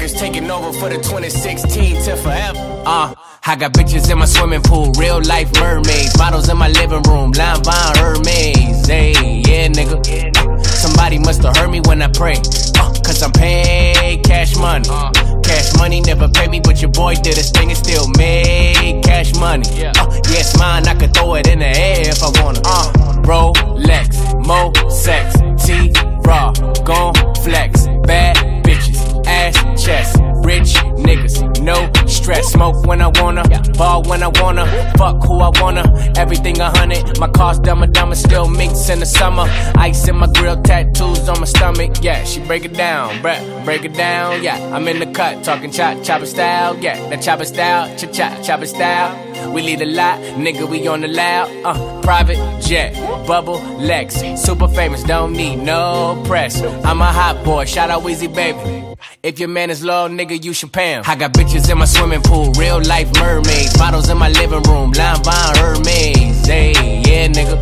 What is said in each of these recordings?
Records taking over for the 2016 to forever. Uh, I got bitches in my swimming pool, real life mermaids. Models in my living room, line buying Hermes. Hey, yeah, nigga. Somebody must have heard me when I pray. Uh, Cause I'm paid cash money. Cash money never pay me, but your boy did his thing and still made cash money. Uh, yeah, it's mine, I could throw Smoke when I wanna, ball when I wanna, fuck who I wanna. Everything a hundred, my car's dumber, dumber, still minks in the summer. Ice in my grill, tattoos on my stomach. Yeah, she break it down, bruh, break it down. Yeah, I'm in the cut, talking chop, chopper style. Yeah, that chopper style, cha cha, chopper style. We lead a lot, nigga, we on the loud. Uh, private jet, bubble Lex, super famous, don't need no press. I'm a hot boy, shout out Weezy baby. If your man is low, nigga, you should pay him. I got bitches in my swimming pool, real life mermaids. Bottles in my living room, line buying Hermes. Hey, yeah, nigga.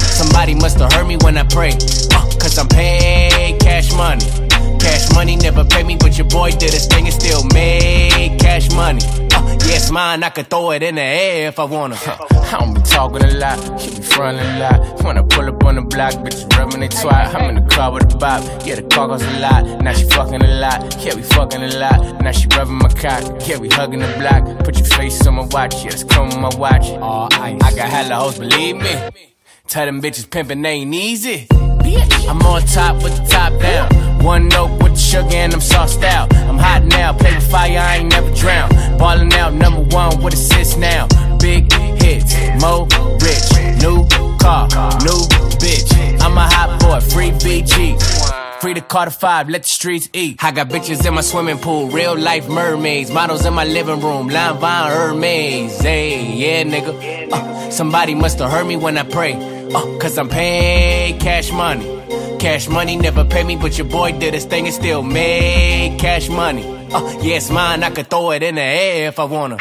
Somebody must have heard me when I pray. Uh, Cause I'm paid cash money. Cash money never pay me, but your boy did his thing and still made cash it's mine, I could throw it in the air if I wanna. I don't be talking a lot, she be frontin' a lot. When I pull up on the block, bitches rubbing they twat. I'm in the car with a bop, yeah, the car goes a lot. Now she fucking a lot, yeah, we fucking a lot. Now she rubbing my cock, yeah, we hugging the block. Put your face on my watch, yeah, it's on my watch. All ice. I got hella hoes, believe me. Tell them bitches pimpin' ain't easy. I'm on top with the top down. One note with the sugar and I'm sauced out. I'm hot now, play with fire, I ain't never drown. Ballin' out bitch. I'm a hot boy, free BG. Free Tha Carter 5, let the streets eat. I got bitches in my swimming pool, real life mermaids. Models in my living room, line buying Hermes. Hey, yeah, nigga. Uh, somebody must have heard me when I pray. Uh, cause I'm paid cash money. Cash money never pay me, but your boy did his thing and still made cash money. Uh, yeah, mine, I could throw it in the air if I wanna.